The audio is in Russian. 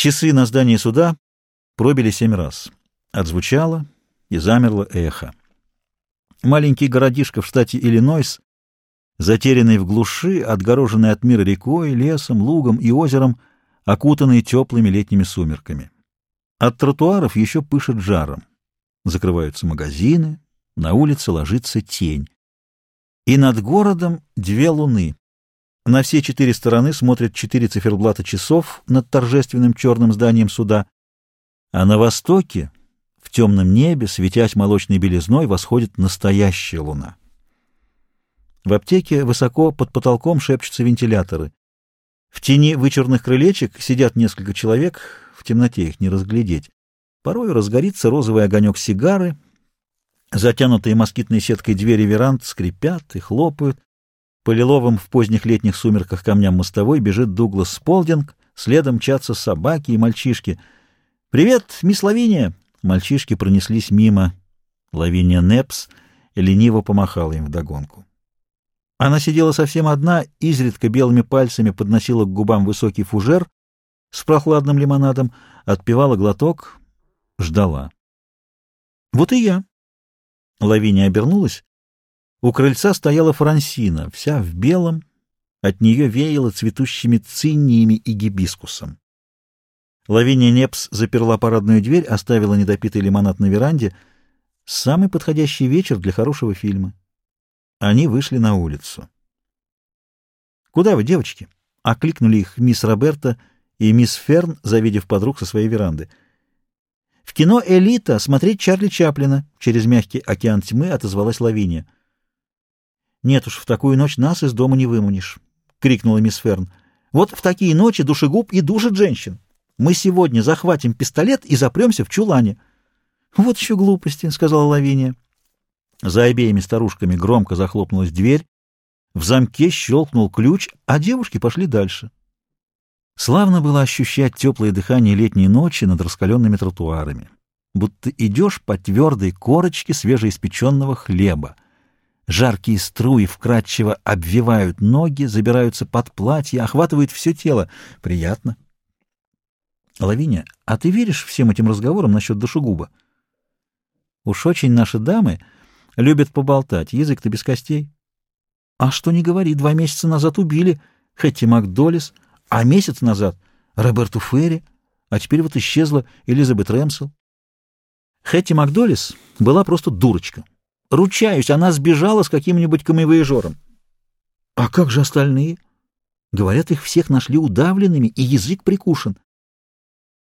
Часы на здании суда пробили семь раз. Отзвучало и замерло эхо. Маленький городишко в штате Иллинойс, затерянный в глуши, отгороженный от мира рекой, лесом, лугом и озером, окутанный теплыми летними сумерками. От тротуаров еще пышет жаром. Закрываются магазины, на улице ложится тень. И над городом две луны. На все четыре стороны смотрят четыре циферблата часов над торжественным черным зданием суда, а на востоке в темном небе, светясь молочной белизной, восходит настоящая луна. В аптеке высоко под потолком шепчутся вентиляторы. В тени вычурных крылечек сидят несколько человек, в темноте их не разглядеть. Порой разгорится розовый огонек сигары, затянутые москитной сеткой двери веранд скрипят и хлопают. По лиловым в поздних летних сумерках камням мостовой бежит Дуглас Сполдинг, следом мчатся собаки и мальчишки. «Привет, мисс Лавиния!» Мальчишки пронеслись мимо. Лавиния Непс лениво помахала им вдогонку. Она сидела совсем одна, изредка белыми пальцами подносила к губам высокий фужер с прохладным лимонадом, отпивала глоток, ждала. «Вот и я». Лавиния обернулась. У крыльца стояла Франсина, вся в белом, от нее веяло цветущими цинниями и гибискусом. Лавиния Непс заперла парадную дверь, оставила недопитый лимонад на веранде. Самый подходящий вечер для хорошего фильма. Они вышли на улицу. «Куда вы, девочки?» — окликнули их мисс Роберта и мисс Ферн, завидев подруг со своей веранды. «В кино «Элита» смотреть Чарли Чаплина», — через мягкий океан тьмы отозвалась Лавиния. «Нет уж, в такую ночь нас из дома не выманишь», — крикнула мисс Ферн. «Вот в такие ночи душегуб и душит женщин». Мы сегодня захватим пистолет и запремся в чулане. — Вот еще глупости, — сказала Лавиния. За обеими старушками громко захлопнулась дверь, в замке щелкнул ключ, а девушки пошли дальше. Славно было ощущать теплое дыхание летней ночи над раскаленными тротуарами, будто идешь по твердой корочке свежеиспеченного хлеба. Жаркие струи вкрадчиво обвивают ноги, забираются под платье, охватывают все тело. Приятно. Лавиния, а ты веришь всем этим разговорам насчет душегуба? Уж очень наши дамы любят поболтать, язык-то без костей. А что не говори, два месяца назад убили Хэтти Макдолис, а месяц назад Роберту Ферри, а теперь вот исчезла Элизабет Рэмсел. Хэтти Макдолис была просто дурочка. Ручаюсь, она сбежала с каким-нибудь камевоежором. А как же остальные? Говорят, их всех нашли удавленными, и язык прикушен.